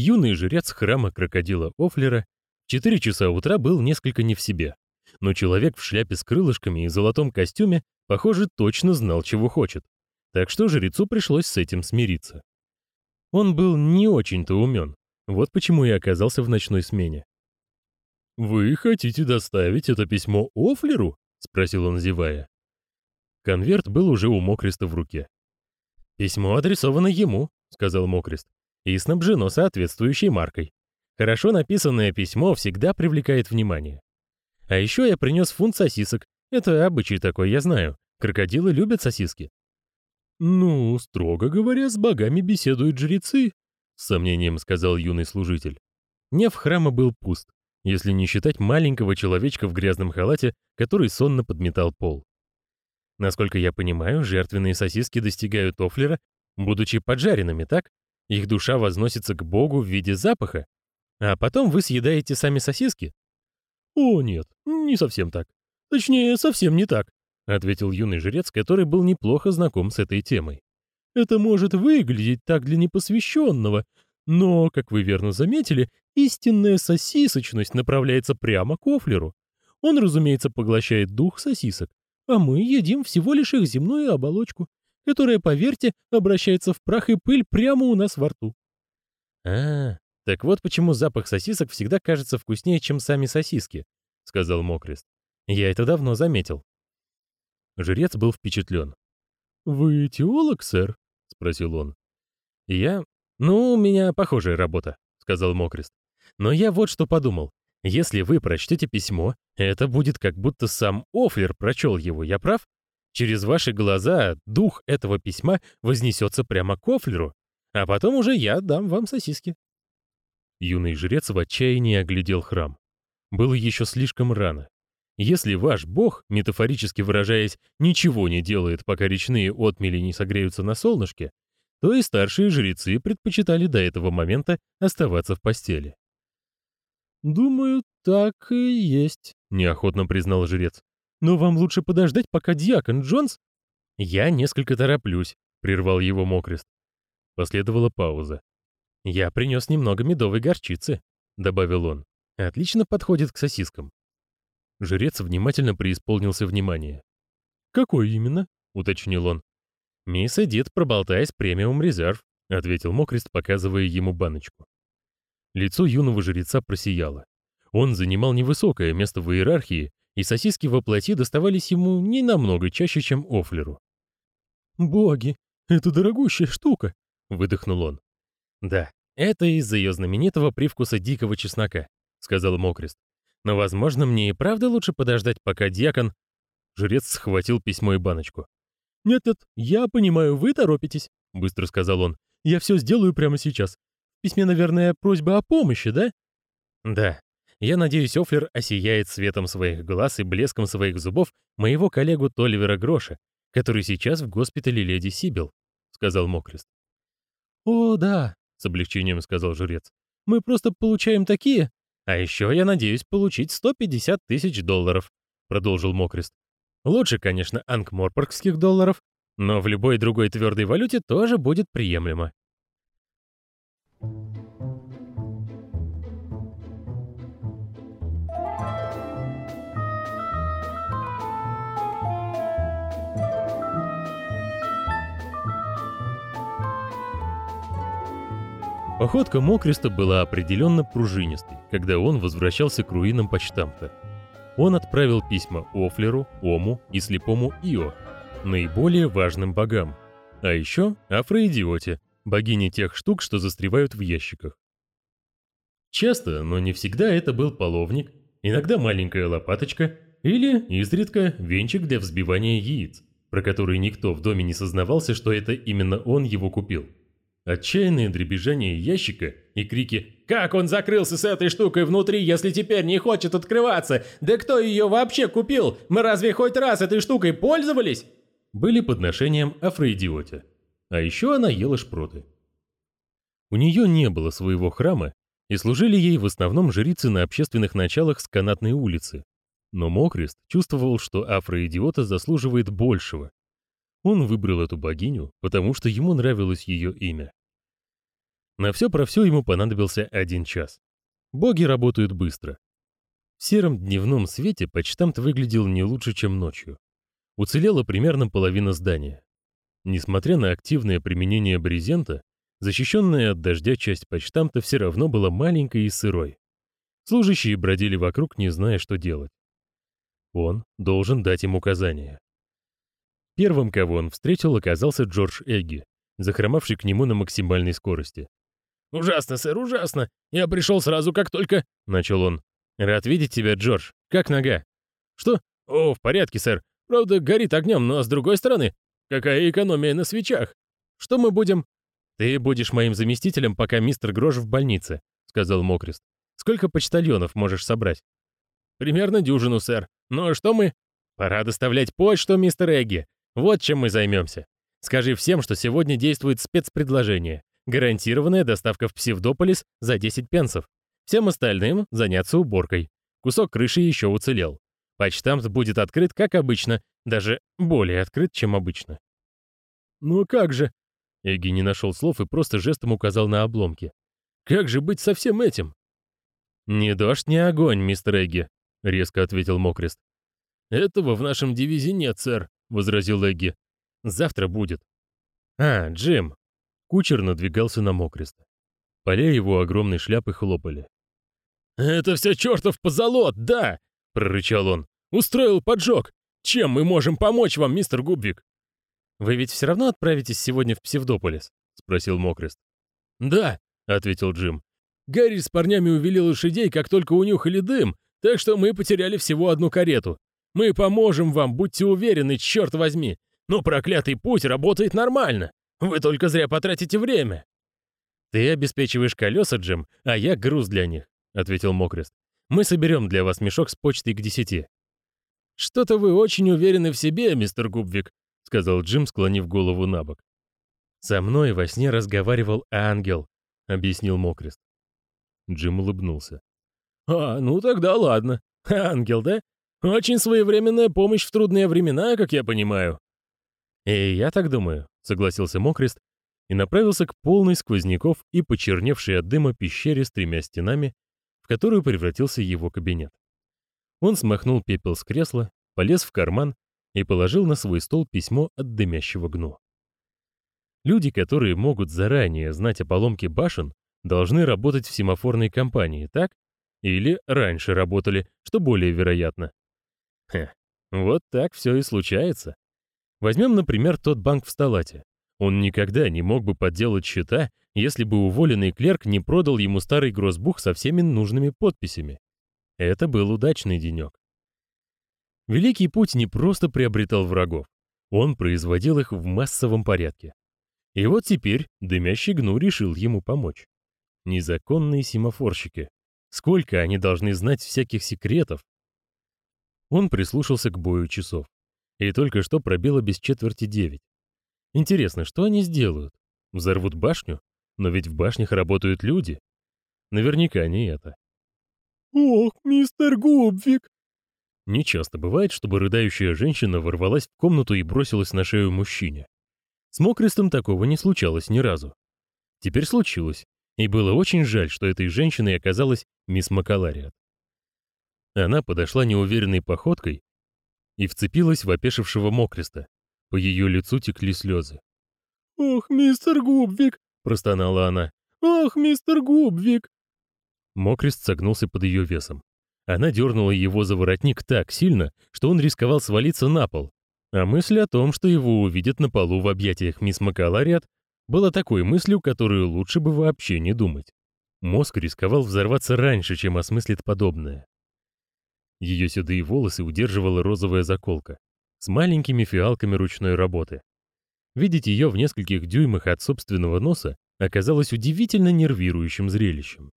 Юный жрец храма крокодила Офлера в 4 часа утра был несколько не в себе. Но человек в шляпе с крылышками и золотом костюме, похоже, точно знал, чего хочет. Так что жрецу пришлось с этим смириться. Он был не очень-то умен. Вот почему и оказался в ночной смене. «Вы хотите доставить это письмо Офлеру?» — спросил он, зевая. Конверт был уже у Мокриста в руке. «Письмо адресовано ему», — сказал Мокрист, «и снабжено соответствующей маркой. Хорошо написанное письмо всегда привлекает внимание. А еще я принес фунт сосисок. Это обычай такой, я знаю. Крокодилы любят сосиски». «Ну, строго говоря, с богами беседуют жрецы», — с сомнением сказал юный служитель. Нев храма был пуст, если не считать маленького человечка в грязном халате, который сонно подметал пол. Насколько я понимаю, жертвенные сосиски достигают Тофлера, будучи поджаренными, так? Их душа возносится к Богу в виде запаха, а потом вы съедаете сами сосиски? О, нет, не совсем так. Точнее, совсем не так, ответил юный жрец, который был неплохо знаком с этой темой. Это может выглядеть так для непосвященного, но, как вы верно заметили, истинная сосисочность направляется прямо к Офлеру. Он, разумеется, поглощает дух сосисок, а мы едим всего лишь их земную оболочку, которая, поверьте, обращается в прах и пыль прямо у нас во рту. А, так вот почему запах сосисок всегда кажется вкуснее, чем сами сосиски, сказал Мокрест. Я это давно заметил. Жрец был впечатлен. Вы теолог, сэр? спросил он. Я, ну, у меня похожая работа, сказал Мокрест. Но я вот что подумал. Если вы прочтете письмо, это будет как будто сам Офлер прочел его, я прав? Через ваши глаза дух этого письма вознесется прямо к Офлеру, а потом уже я дам вам сосиски. Юный жрец в отчаянии оглядел храм. Было еще слишком рано. Если ваш бог, метафорически выражаясь, ничего не делает, пока речные отмели не согреются на солнышке, то и старшие жрецы предпочитали до этого момента оставаться в постели. «Думаю, так и есть», — неохотно признал жрец. «Но вам лучше подождать, пока диакон Джонс...» «Я несколько тороплюсь», — прервал его Мокрест. Последовала пауза. «Я принес немного медовой горчицы», — добавил он. «Отлично подходит к сосискам». Жрец внимательно преисполнился внимания. «Какой именно?» — уточнил он. «Мисс Эдит, проболтаясь премиум резерв», — ответил Мокрест, показывая ему баночку. Лицо юного жреца просияло. Он занимал невысокое место в иерархии, и сосиски во плоти доставались ему не намного чаще, чем Офлеру. «Боги, это дорогущая штука!» — выдохнул он. «Да, это из-за ее знаменитого привкуса дикого чеснока», — сказал Мокрест. «Но, возможно, мне и правда лучше подождать, пока дьякон...» Жрец схватил письмо и баночку. «Нет-нет, я понимаю, вы торопитесь», — быстро сказал он. «Я все сделаю прямо сейчас письме, наверное, просьба о помощи, да? Да. Я надеюсь, Офлер осияет светом своих глаз и блеском своих зубов моего коллегу Толивера Гроша, который сейчас в госпитале леди Сибил, сказал Мокрест. О, да, с облегчением сказал жрец. Мы просто получаем такие. А еще я надеюсь получить 150 тысяч долларов, продолжил Мокрест. Лучше, конечно, ангморпоргских долларов, но в любой другой твердой валюте тоже будет приемлемо. Походка Мокриста была определенно пружинистой, когда он возвращался к руинам почтамта. Он отправил письма Офлеру, Ому и слепому Ио, наиболее важным богам, а еще Афроидиоте, богине тех штук, что застревают в ящиках. Часто, но не всегда это был половник, иногда маленькая лопаточка или, изредка, венчик для взбивания яиц, про который никто в доме не сознавался, что это именно он его купил. Отчаянное дребезжание ящика и крики «Как он закрылся с этой штукой внутри, если теперь не хочет открываться? Да кто ее вообще купил? Мы разве хоть раз этой штукой пользовались?» были подношением Афроидиоте. А еще она ела шпроты. У нее не было своего храма, и служили ей в основном жрицы на общественных началах с канатной улицы. Но Мокрест чувствовал, что афроидиота заслуживает большего, он выбрал эту богиню, потому что ему нравилось ее имя. На все про все ему понадобился один час. Боги работают быстро. В сером дневном свете почтамт выглядел не лучше, чем ночью. Уцелела примерно половина здания. Несмотря на активное применение брезента, защищенная от дождя часть почтамта все равно была маленькой и сырой. Служащие бродили вокруг, не зная, что делать. Он должен дать им указания. Первым, кого он встретил, оказался Джордж Эгги, захромавший к нему на максимальной скорости. «Ужасно, сэр, ужасно! Я пришел сразу, как только...» — начал он. «Рад видеть тебя, Джордж. Как нога?» «Что? О, в порядке, сэр. Правда, горит огнем, но с другой стороны, какая экономия на свечах? Что мы будем...» «Ты будешь моим заместителем, пока мистер Грош в больнице», — сказал Мокрест. «Сколько почтальонов можешь собрать?» «Примерно дюжину, сэр. А что мы...» «Пора доставлять почту, мистер Эгги. Вот чем мы займемся. Скажи всем, что сегодня действует спецпредложение. Гарантированная доставка в Псевдополис за 10 пенсов. Всем остальным заняться уборкой. Кусок крыши еще уцелел. Почтамт будет открыт, как обычно, даже более открыт, чем обычно. «Ну как же?» Эгги не нашел слов и просто жестом указал на обломки. «Как же быть со всем этим?» «Не дождь, не огонь, мистер Эгги», — резко ответил Мокрест. «Этого в нашем дивизии нет, сэр», — возразил Эгги. «Завтра будет». «А, Джим». Кучер надвигался на Мокреста. Поля его огромной шляпы хлопали. «Это все чертов позолот, да!» — прорычал он. «Устроил поджог! Чем мы можем помочь вам, мистер Губвик?» «Вы ведь все равно отправитесь сегодня в Псевдополис?» — спросил Мокрест. «Да», — ответил Джим. «Гарри с парнями увели лошадей, как только унюхали дым, так что мы потеряли всего одну карету. Мы поможем вам, будьте уверены, черт возьми. Но проклятый путь работает нормально. Вы только зря потратите время». «Ты обеспечиваешь колеса, Джим, а я груз для них», — ответил Мокрест. «Мы соберем для вас мешок с почтой к десяти». «Что-то вы очень уверены в себе, мистер Губвик», — сказал Джим, склонив голову на бок. «Со мной во сне разговаривал ангел», — объяснил Мокрест. Джим улыбнулся. «А, ну тогда ладно. Ангел, да? Очень своевременная помощь в трудные времена, как я понимаю». «И я так думаю», — согласился Мокрест и направился к полной сквозняков и почерневшей от дыма пещере с тремя стенами, в которую превратился его кабинет. Он смахнул пепел с кресла, полез в карман и положил на свой стол письмо от дымящего гну. Люди, которые могут заранее знать о поломке башен, должны работать в семафорной компании, так? Или раньше работали, что более вероятно. Хе, вот так все и случается. Возьмем, например, тот банк в Сталате. Он никогда не мог бы подделать счета, если бы уволенный клерк не продал ему старый гроссбух со всеми нужными подписями. Это был удачный денек. Великий путь не просто приобретал врагов, он производил их в массовом порядке. И вот теперь дымящий гну решил ему помочь. Незаконные семафорщики. Сколько они должны знать всяких секретов? Он прислушался к бою часов. И только что пробило без четверти девять. Интересно, что они сделают? Взорвут башню? Но ведь в башнях работают люди. Наверняка не это. «Ох, мистер Губвик!» Не часто бывает, чтобы рыдающая женщина ворвалась в комнату и бросилась на шею мужчине. С Мокрестом такого не случалось ни разу. Теперь случилось, и было очень жаль, что этой женщиной оказалась мисс Макалариат. Она подошла неуверенной походкой и вцепилась в опешившего Мокреста. По ее лицу текли слезы. «Ох, мистер Губвик!» — простонала она. «Ох, мистер Губвик!» Мокрест согнулся под ее весом. Она дернула его за воротник так сильно, что он рисковал свалиться на пол. А мысль о том, что его увидят на полу в объятиях мисс Макалариат, была такой мыслью, которую лучше бы вообще не думать. Мозг рисковал взорваться раньше, чем осмыслит подобное. Ее седые волосы удерживала розовая заколка с маленькими фиалками ручной работы. Видеть ее в нескольких дюймах от собственного носа оказалось удивительно нервирующим зрелищем.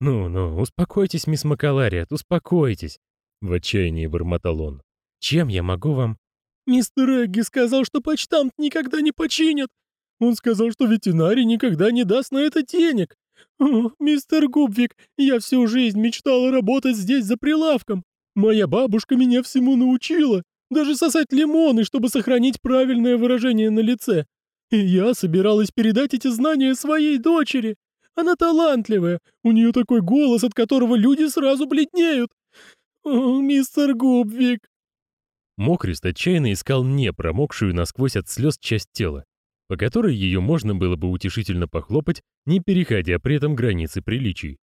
«Ну-ну, успокойтесь, мисс Макалариат, успокойтесь!» — в отчаянии бормотал он. «Чем я могу вам...» «Мистер Эгги сказал, что почтамт никогда не починят. Он сказал, что ветеринарий никогда не даст на это денег. О, мистер Губвик, я всю жизнь мечтала работать здесь за прилавком. Моя бабушка меня всему научила. Даже сосать лимоны, чтобы сохранить правильное выражение на лице. И я собиралась передать эти знания своей дочери. Она талантливая, у нее такой голос, от которого люди сразу бледнеют. О, мистер Губвик!» Мокрист отчаянно искал не промокшую насквозь от слез часть тела, по которой ее можно было бы утешительно похлопать, не переходя при этом границы приличий.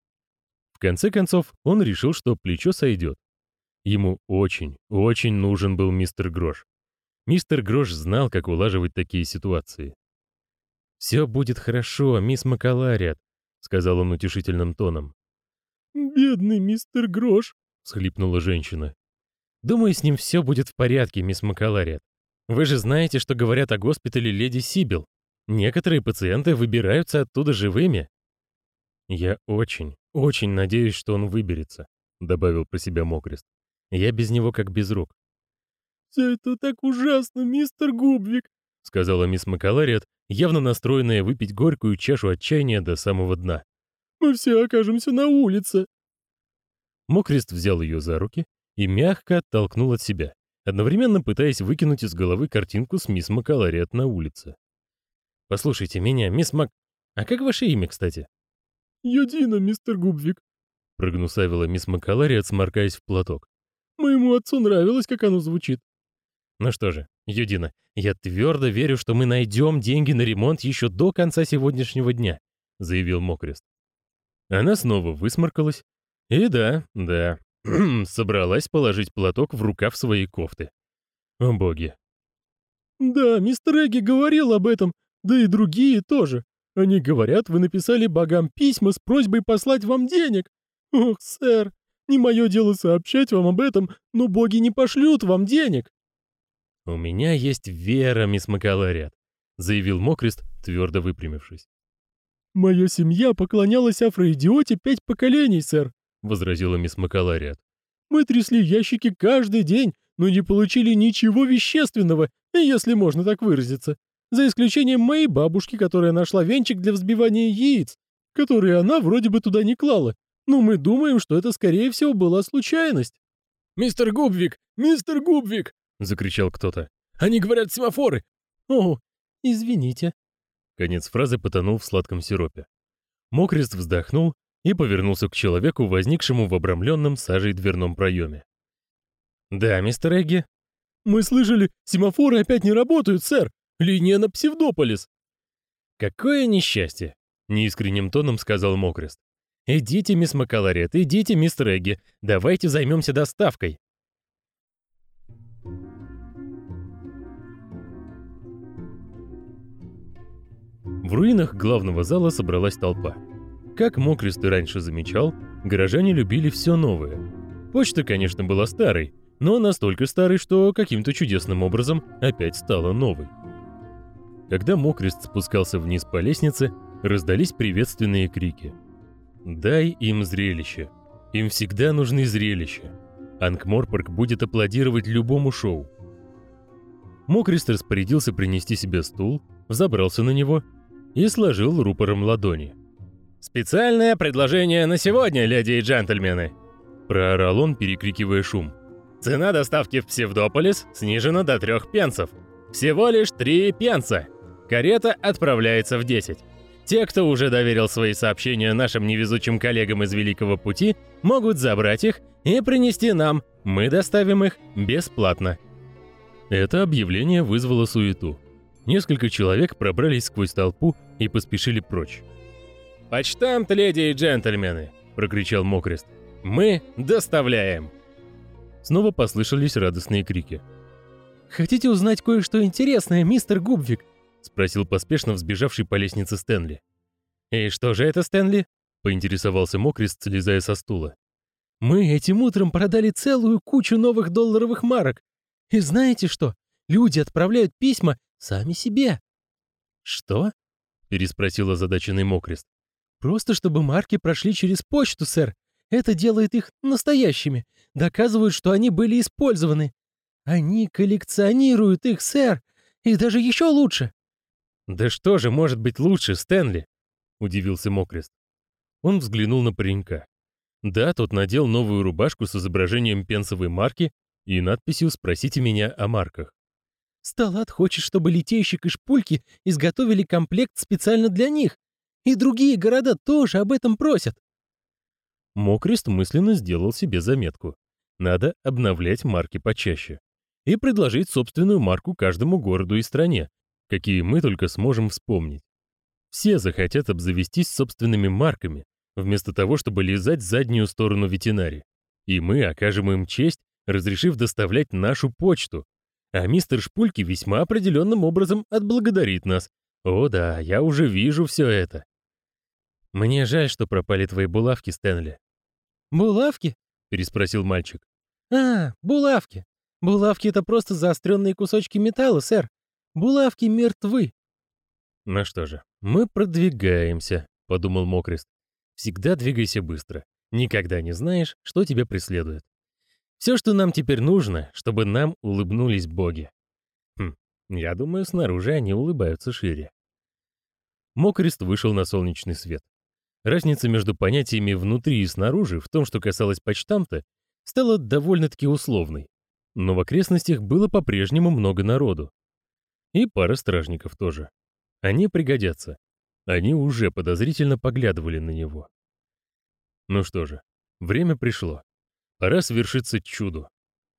В конце концов, он решил, что плечо сойдет. Ему очень, очень нужен был мистер Грош. Мистер Грош знал, как улаживать такие ситуации. «Все будет хорошо, мисс Макалариат», — сказал он утешительным тоном. «Бедный мистер Грош», — всхлипнула женщина. «Думаю, с ним все будет в порядке, мисс Макалариат. Вы же знаете, что говорят о госпитале леди Сибил. Некоторые пациенты выбираются оттуда живыми». «Я очень, очень надеюсь, что он выберется», — добавил про себя Мокрест. «Я без него как без рук. «Все это так ужасно, мистер Губвик», — сказала мисс Макалариат, явно настроенная выпить горькую чашу отчаяния до самого дна. «Мы все окажемся на улице». Мокрест взял ее за руки и мягко оттолкнул от себя, одновременно пытаясь выкинуть из головы картинку с мисс Макалариат на улице. «Послушайте меня, мисс Мак... А как ваше имя, кстати?» «Юдина, мистер Губвик», — прогнусавила мисс Макалариат, сморкаясь в платок. «Моему отцу нравилось, как оно звучит». Ну что же, Юдина, я твердо верю, что мы найдем деньги на ремонт еще до конца сегодняшнего дня, заявил Мокрест. Она снова высморкалась. И да, да, собралась положить платок в рукав своей кофты. О боги. Да, мистер Эгги говорил об этом, да и другие тоже. Они говорят, вы написали богам письма с просьбой послать вам денег. Ох, сэр, не мое дело сообщать вам об этом, но боги не пошлют вам денег. «У меня есть вера, мисс Макалариат», — заявил Мокрест, твердо выпрямившись. «Моя семья поклонялась афроидиоте пять поколений, сэр», — возразила мисс Макалариат. «Мы трясли ящики каждый день, но не получили ничего вещественного, если можно так выразиться, за исключением моей бабушки, которая нашла венчик для взбивания яиц, который она вроде бы туда не клала. Но мы думаем, что это, скорее всего, была случайность». «Мистер Губвик! Мистер Губвик!» — закричал кто-то. «Они говорят семафоры!» «О, извините». Конец фразы потонул в сладком сиропе. Мокрест вздохнул и повернулся к человеку, возникшему в обрамленном сажей дверном проеме. «Да, мистер Эгги?» «Мы слышали, семафоры опять не работают, сэр! Линия на Псевдополис!» «Какое несчастье!» — неискренним тоном сказал Мокрест. «Идите, мисс Макаларет, идите, мистер Эгги, давайте займемся доставкой». В руинах главного зала собралась толпа. Как Мокрест и раньше замечал, горожане любили все новое. Почта, конечно, была старой, но настолько старой, что каким-то чудесным образом опять стала новой. Когда Мокрест спускался вниз по лестнице, раздались приветственные крики. «Дай им зрелище! Им всегда нужны зрелища! Анкморпорг будет аплодировать любому шоу!» Мокрест распорядился принести себе стул, взобрался на него и сложил рупором ладони. «Специальное предложение на сегодня, леди и джентльмены!» Проорал он, перекрикивая шум. «Цена доставки в Псевдополис снижена до трех пенсов. Всего лишь три пенса. Карета отправляется в 10. Те, кто уже доверил свои сообщения нашим невезучим коллегам из Великого Пути, могут забрать их и принести нам. Мы доставим их бесплатно». Это объявление вызвало суету. Несколько человек пробрались сквозь толпу и поспешили прочь. «Почтамт, леди и джентльмены!» — прокричал Мокрест. «Мы доставляем!» Снова послышались радостные крики. «Хотите узнать кое-что интересное, мистер Губвик?» — спросил поспешно взбежавший по лестнице Стэнли. «И что же это, Стэнли?» — поинтересовался Мокрест, слезая со стула. «Мы этим утром продали целую кучу новых долларовых марок. И знаете что? Люди отправляют письма Сами себе. Что? переспросил озадаченный Мокрест. Просто чтобы марки прошли через почту, сэр. Это делает их настоящими. Доказывают, что они были использованы. Они коллекционируют их, сэр. И даже еще лучше. Да что же может быть лучше, Стэнли? удивился Мокрест. Он взглянул на паренька. Да, тот надел новую рубашку с изображением пенсовой марки и надписью «Спросите меня о марках». Сталат хочет, чтобы литейщик и шпульки изготовили комплект специально для них. И другие города тоже об этом просят. Мокрест мысленно сделал себе заметку. Надо обновлять марки почаще. И предложить собственную марку каждому городу и стране, какие мы только сможем вспомнить. Все захотят обзавестись собственными марками, вместо того, чтобы лизать заднюю сторону ветеринари. И мы окажем им честь, разрешив доставлять нашу почту. А мистер Шпульки весьма определенным образом отблагодарит нас. О да, я уже вижу все это. Мне жаль, что пропали твои булавки, Стэнли. «Булавки?» — переспросил мальчик. «А, булавки. Булавки — это просто заостренные кусочки металла, сэр. Булавки мертвы». «Ну что же, мы продвигаемся», — подумал Мокрест. «Всегда двигайся быстро. Никогда не знаешь, что тебя преследует. Все, что нам теперь нужно, чтобы нам улыбнулись боги. Хм, я думаю, снаружи они улыбаются шире». Мокрест вышел на солнечный свет. Разница между понятиями внутри и снаружи в том, что касалось почтамта, стала довольно-таки условной. Но в окрестностях было по-прежнему много народу. И пара стражников тоже. Они пригодятся. Они уже подозрительно поглядывали на него. Ну что же, время пришло. Пора свершиться чудо.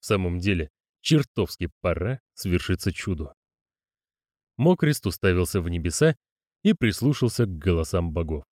В самом деле, чертовски пора свершиться чудо. Мокрест уставился в небеса и прислушался к голосам богов.